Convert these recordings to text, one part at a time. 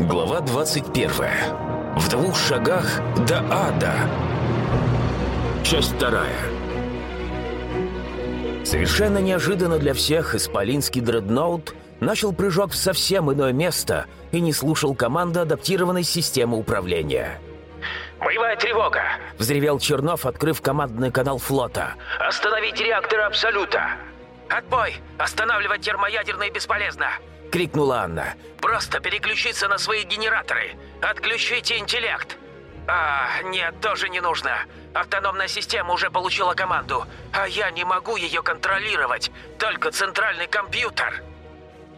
Глава 21. В двух шагах до ада. Часть вторая. Совершенно неожиданно для всех исполинский дредноут начал прыжок в совсем иное место и не слушал команды адаптированной системы управления. «Боевая тревога!» — взревел Чернов, открыв командный канал флота. «Остановить реакторы Абсолюта!» «Отбой! Останавливать термоядерные бесполезно!» — крикнула Анна. «Просто переключиться на свои генераторы! Отключите интеллект!» «А, нет, тоже не нужно. Автономная система уже получила команду, а я не могу ее контролировать. Только центральный компьютер».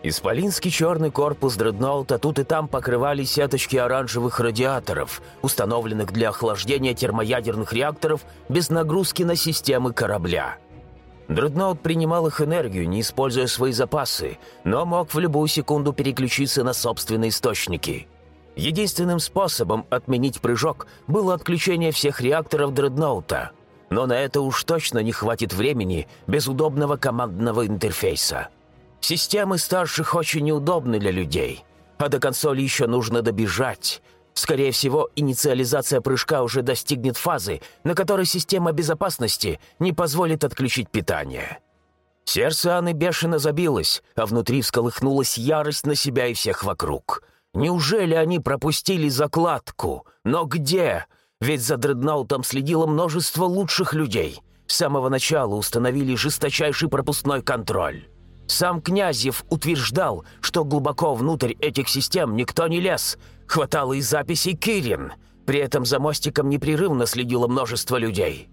Исполинский черный корпус дредноута тут и там покрывали сеточки оранжевых радиаторов, установленных для охлаждения термоядерных реакторов без нагрузки на системы корабля. Дредноут принимал их энергию, не используя свои запасы, но мог в любую секунду переключиться на собственные источники. Единственным способом отменить прыжок было отключение всех реакторов дредноута. Но на это уж точно не хватит времени без удобного командного интерфейса. Системы старших очень неудобны для людей, а до консоли еще нужно добежать – Скорее всего, инициализация прыжка уже достигнет фазы, на которой система безопасности не позволит отключить питание. Сердце Анны бешено забилось, а внутри всколыхнулась ярость на себя и всех вокруг. Неужели они пропустили закладку? Но где? Ведь за дредноутом следило множество лучших людей. С самого начала установили жесточайший пропускной контроль. Сам Князев утверждал, что глубоко внутрь этих систем никто не лез. Хватало и записей Кирин. При этом за мостиком непрерывно следило множество людей.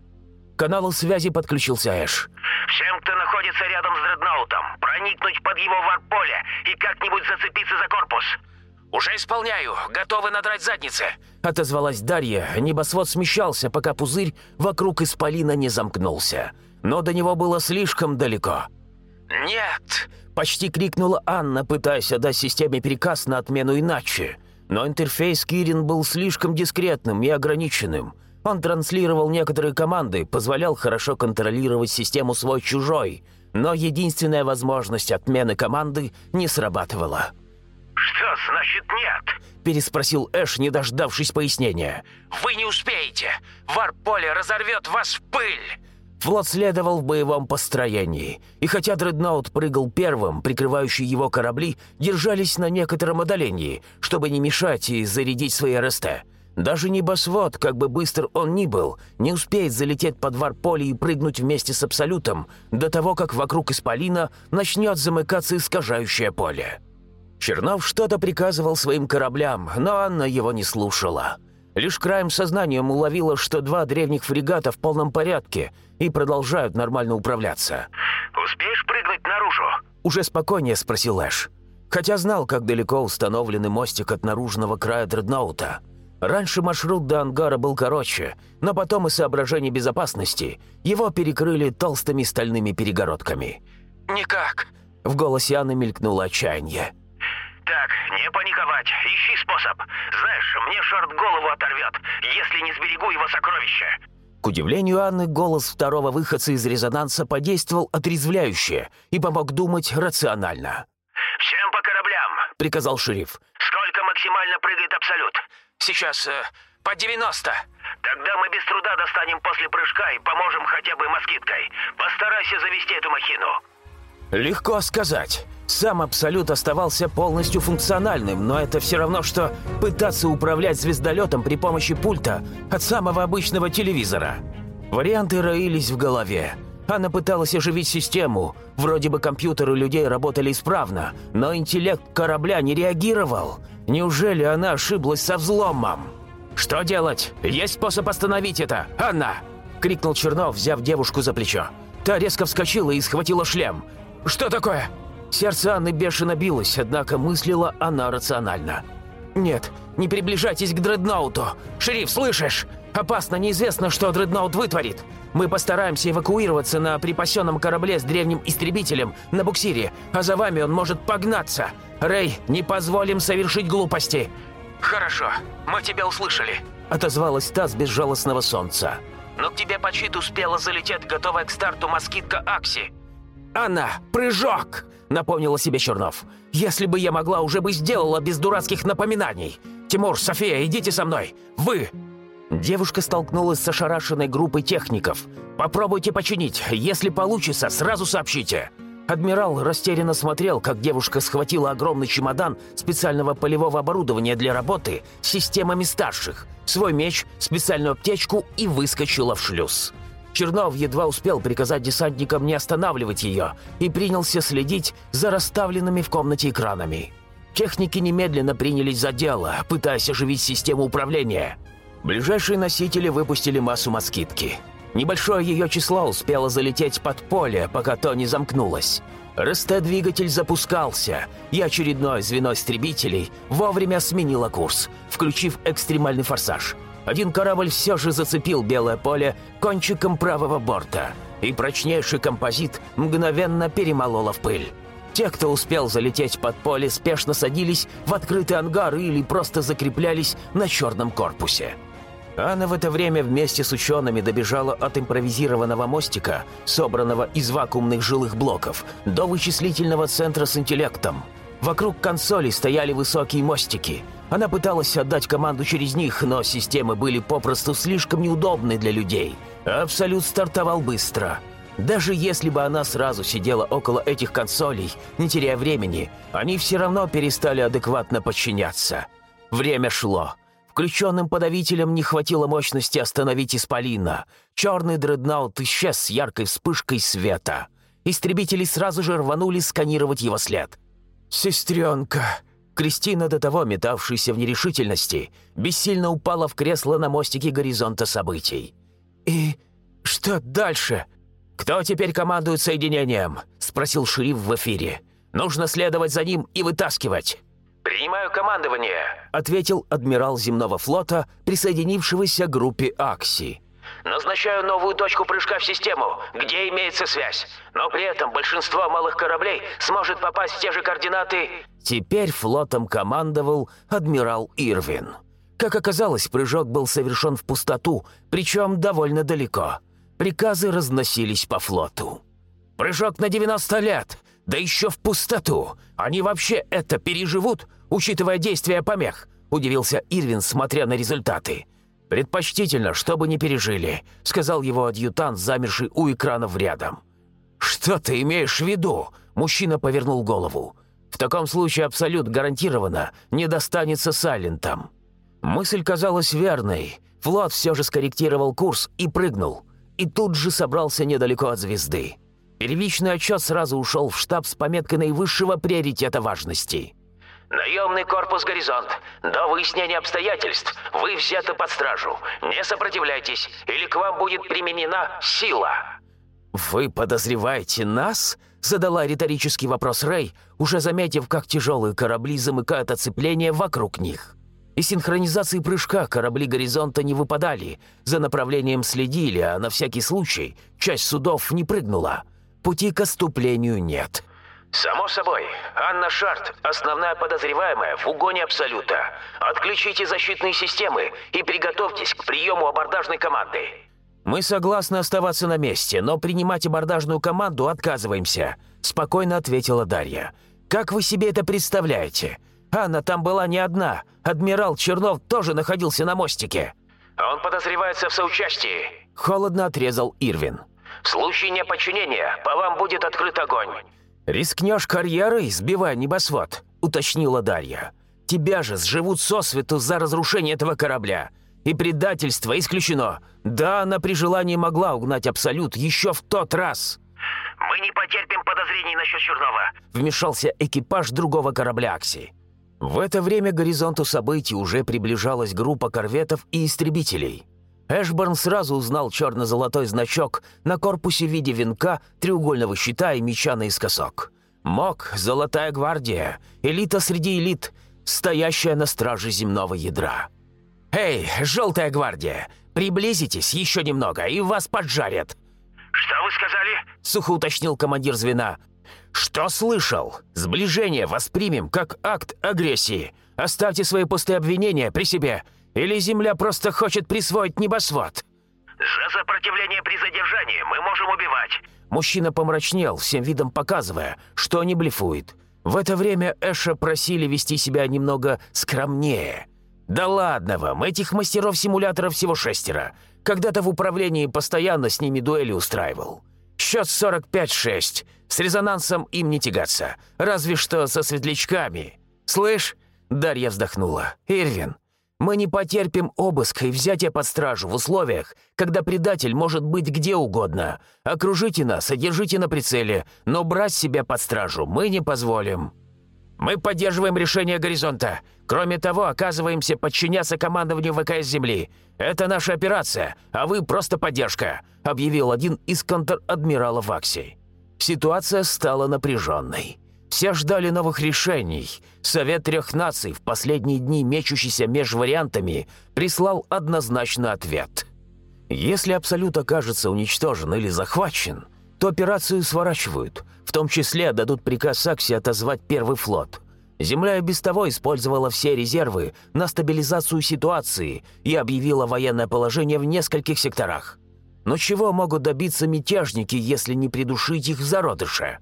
К каналу связи подключился Эш. «Всем, кто находится рядом с дредноутом, проникнуть под его варп-поле и как-нибудь зацепиться за корпус». «Уже исполняю. Готовы надрать задницы», — отозвалась Дарья. Небосвод смещался, пока пузырь вокруг исполина не замкнулся. Но до него было слишком далеко. «Нет!» – почти крикнула Анна, пытаясь отдать системе приказ на отмену иначе. Но интерфейс Кирин был слишком дискретным и ограниченным. Он транслировал некоторые команды, позволял хорошо контролировать систему свой-чужой, но единственная возможность отмены команды не срабатывала. «Что значит нет?» – переспросил Эш, не дождавшись пояснения. «Вы не успеете! Варп-поле разорвет вас в пыль!» Флот следовал в боевом построении, и хотя дредноут прыгал первым, прикрывающие его корабли держались на некотором отдалении, чтобы не мешать и зарядить свои РСТ. Даже небосвод, как бы быстр он ни был, не успеет залететь под варполе и прыгнуть вместе с Абсолютом до того, как вокруг Исполина начнет замыкаться искажающее поле. Чернов что-то приказывал своим кораблям, но Анна его не слушала. Лишь краем сознания уловила, что два древних фрегата в полном порядке и продолжают нормально управляться. «Успеешь прыгнуть наружу?» Уже спокойнее спросил Эш. Хотя знал, как далеко установленный мостик от наружного края дредноута. Раньше маршрут до ангара был короче, но потом из соображений безопасности его перекрыли толстыми стальными перегородками. «Никак!» В голосе Анны мелькнуло отчаяние. «Так, не паниковать, ищи способ. Знаешь, мне шорт голову оторвет, если не сберегу его сокровища». К удивлению Анны, голос второго выходца из резонанса подействовал отрезвляюще и помог думать рационально. «Всем по кораблям», — приказал шериф. «Сколько максимально прыгает Абсолют?» «Сейчас э, по 90». «Тогда мы без труда достанем после прыжка и поможем хотя бы москиткой. Постарайся завести эту махину». Легко сказать. Сам Абсолют оставался полностью функциональным, но это все равно, что пытаться управлять звездолетом при помощи пульта от самого обычного телевизора. Варианты роились в голове. Она пыталась оживить систему. Вроде бы компьютеры людей работали исправно, но интеллект корабля не реагировал. Неужели она ошиблась со взломом? «Что делать? Есть способ остановить это, Анна!» — крикнул Чернов, взяв девушку за плечо. Та резко вскочила и схватила шлем. «Что такое?» Сердце Анны бешено билось, однако мыслила она рационально. «Нет, не приближайтесь к дредноуту! Шериф, слышишь? Опасно, неизвестно, что дредноут вытворит. Мы постараемся эвакуироваться на припасенном корабле с древним истребителем на буксире, а за вами он может погнаться. Рэй, не позволим совершить глупости!» «Хорошо, мы тебя услышали», — отозвалась та с безжалостного солнца. «Но к тебе по читу успела залететь готовая к старту москитка Акси. «Анна, прыжок!» — напомнила себе Чернов. «Если бы я могла, уже бы сделала без дурацких напоминаний. Тимур, София, идите со мной! Вы!» Девушка столкнулась с ошарашенной группой техников. «Попробуйте починить. Если получится, сразу сообщите». Адмирал растерянно смотрел, как девушка схватила огромный чемодан специального полевого оборудования для работы с системами старших, свой меч, специальную аптечку и выскочила в шлюз. Чернов едва успел приказать десантникам не останавливать ее и принялся следить за расставленными в комнате экранами. Техники немедленно принялись за дело, пытаясь оживить систему управления. Ближайшие носители выпустили массу москитки. Небольшое ее число успело залететь под поле, пока то не замкнулось. РСТ-двигатель запускался, и очередное звено истребителей вовремя сменило курс, включив экстремальный форсаж – один корабль все же зацепил белое поле кончиком правого борта, и прочнейший композит мгновенно перемололо в пыль. Те, кто успел залететь под поле, спешно садились в открытый ангар или просто закреплялись на черном корпусе. Анна в это время вместе с учеными добежала от импровизированного мостика, собранного из вакуумных жилых блоков, до вычислительного центра с интеллектом. Вокруг консоли стояли высокие мостики – она пыталась отдать команду через них, но системы были попросту слишком неудобны для людей. Абсолют стартовал быстро. Даже если бы она сразу сидела около этих консолей, не теряя времени, они все равно перестали адекватно подчиняться. Время шло. Включенным подавителем не хватило мощности остановить Исполина. Черный дредноут исчез с яркой вспышкой света. Истребители сразу же рванули сканировать его след. «Сестренка!» Кристина, до того метавшаяся в нерешительности, бессильно упала в кресло на мостике горизонта событий. «И что дальше?» «Кто теперь командует соединением?» – спросил шериф в эфире. «Нужно следовать за ним и вытаскивать». «Принимаю командование», – ответил адмирал земного флота, присоединившегося к группе «Акси». Назначаю новую точку прыжка в систему, где имеется связь. Но при этом большинство малых кораблей сможет попасть в те же координаты...» Теперь флотом командовал адмирал Ирвин. Как оказалось, прыжок был совершен в пустоту, причем довольно далеко. Приказы разносились по флоту. «Прыжок на 90 лет! Да еще в пустоту! Они вообще это переживут, учитывая действия помех?» – удивился Ирвин, смотря на результаты. «Предпочтительно, чтобы не пережили», — сказал его адъютант, замерший у экранов рядом. «Что ты имеешь в виду?» — мужчина повернул голову. «В таком случае Абсолют гарантированно не достанется Сайлентам». Мысль казалась верной. Флот все же скорректировал курс и прыгнул. И тут же собрался недалеко от звезды. Первичный отчет сразу ушел в штаб с пометкой наивысшего приоритета важности. «Наемный корпус «Горизонт». До выяснения обстоятельств вы взяты под стражу. Не сопротивляйтесь, или к вам будет применена сила». «Вы подозреваете нас?» — задала риторический вопрос Рэй, уже заметив, как тяжелые корабли замыкают оцепление вокруг них. И синхронизации прыжка корабли «Горизонта» не выпадали, за направлением следили, а на всякий случай часть судов не прыгнула. Пути к оступлению нет. «Само собой. Анна Шарт, основная подозреваемая в угоне Абсолюта. Отключите защитные системы и приготовьтесь к приему абордажной команды». «Мы согласны оставаться на месте, но принимать абордажную команду отказываемся», — спокойно ответила Дарья. «Как вы себе это представляете? Анна там была не одна. Адмирал Чернов тоже находился на мостике». «Он подозревается в соучастии», — холодно отрезал Ирвин. «В случае неподчинения по вам будет открыт огонь. «Рискнешь карьерой, сбивая небосвод», — уточнила Дарья. «Тебя же сживут сосвету за разрушение этого корабля. И предательство исключено. Да, она при желании могла угнать Абсолют еще в тот раз». «Мы не потерпим подозрений насчет Чернова», — вмешался экипаж другого корабля Акси. В это время к горизонту событий уже приближалась группа корветов и истребителей. Эшборн сразу узнал черно-золотой значок на корпусе в виде венка, треугольного щита и меча наискосок. МОК — Золотая гвардия, элита среди элит, стоящая на страже земного ядра. «Эй, Желтая гвардия, приблизитесь еще немного, и вас поджарят!» «Что вы сказали?» — сухо уточнил командир звена. «Что слышал? Сближение воспримем как акт агрессии. Оставьте свои пустые обвинения при себе или Земля просто хочет присвоить небосвод?» «За сопротивление при задержании мы можем убивать». Мужчина помрачнел, всем видом показывая, что не блефует. В это время Эша просили вести себя немного скромнее. «Да ладно вам, этих мастеров симулятора всего шестеро. Когда-то в управлении постоянно с ними дуэли устраивал. Счет 45-6. С резонансом им не тягаться. Разве что со светлячками. Слышь?» Дарья вздохнула. «Ирвин, мы не потерпим обыска и взятия под стражу в условиях, когда предатель может быть где угодно. Окружите нас и держите на прицеле, но брать себя под стражу мы не позволим. Мы поддерживаем решение «Горизонта». Кроме того, оказываемся подчиняться командованию ВКС Земли. Это наша операция, а вы просто поддержка», — объявил один из контр-адмиралов Аксий. Ситуация стала напряженной. Все ждали новых решений. Совет трех наций, в последние дни мечущийся меж вариантами, прислал однозначный ответ. Если Абсолют окажется уничтожен или захвачен, то операцию сворачивают, в том числе дадут приказ Сакси отозвать первый флот. Земля и без того использовала все резервы на стабилизацию ситуации и объявила военное положение в нескольких секторах. Но чего могут добиться мятежники, если не придушить их в зародыше?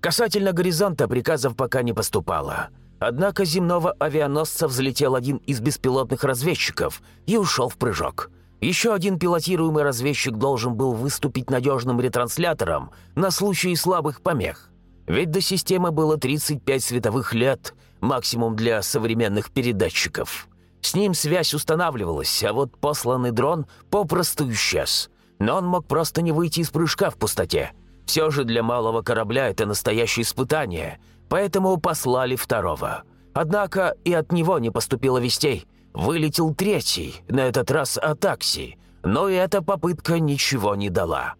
Касательно горизонта приказов пока не поступало. Однако земного авианосца взлетел один из беспилотных разведчиков и ушел в прыжок. Еще один пилотируемый разведчик должен был выступить надежным ретранслятором на случай слабых помех. Ведь до системы было 35 световых лет, максимум для современных передатчиков. С ним связь устанавливалась, а вот посланный дрон попросту исчез. Но он мог просто не выйти из прыжка в пустоте. Все же для малого корабля это настоящее испытание, поэтому послали второго. Однако и от него не поступило вестей. Вылетел третий, на этот раз от Акси, но и эта попытка ничего не дала.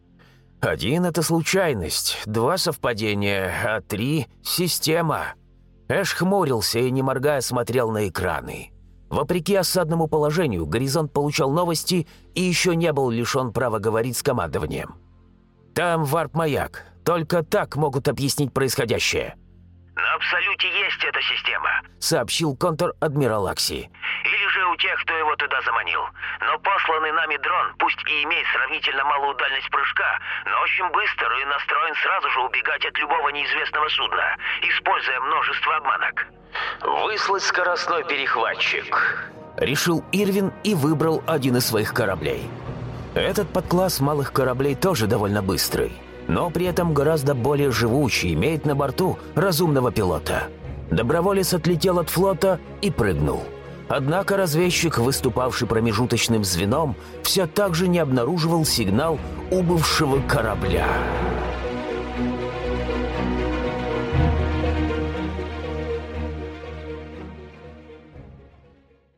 Один — это случайность, два — совпадения, а три — система. Эш хмурился и, не моргая, смотрел на экраны. Вопреки осадному положению, Горизонт получал новости и еще не был лишен права говорить с командованием. Там варп-маяк. Только так могут объяснить происходящее». «На Абсолюте есть эта система», — сообщил контр-адмирал Акси. «Или же у тех, кто его туда заманил. Но посланный нами дрон, пусть и имеет сравнительно малую дальность прыжка, но очень быстро и настроен сразу же убегать от любого неизвестного судна, используя множество обманок». «Выслать скоростной перехватчик», — решил Ирвин и выбрал один из своих кораблей. Этот подкласс малых кораблей тоже довольно быстрый, но при этом гораздо более живучий, имеет на борту разумного пилота. Доброволец отлетел от флота и прыгнул. Однако разведчик, выступавший промежуточным звеном, все так же не обнаруживал сигнал убывшего корабля.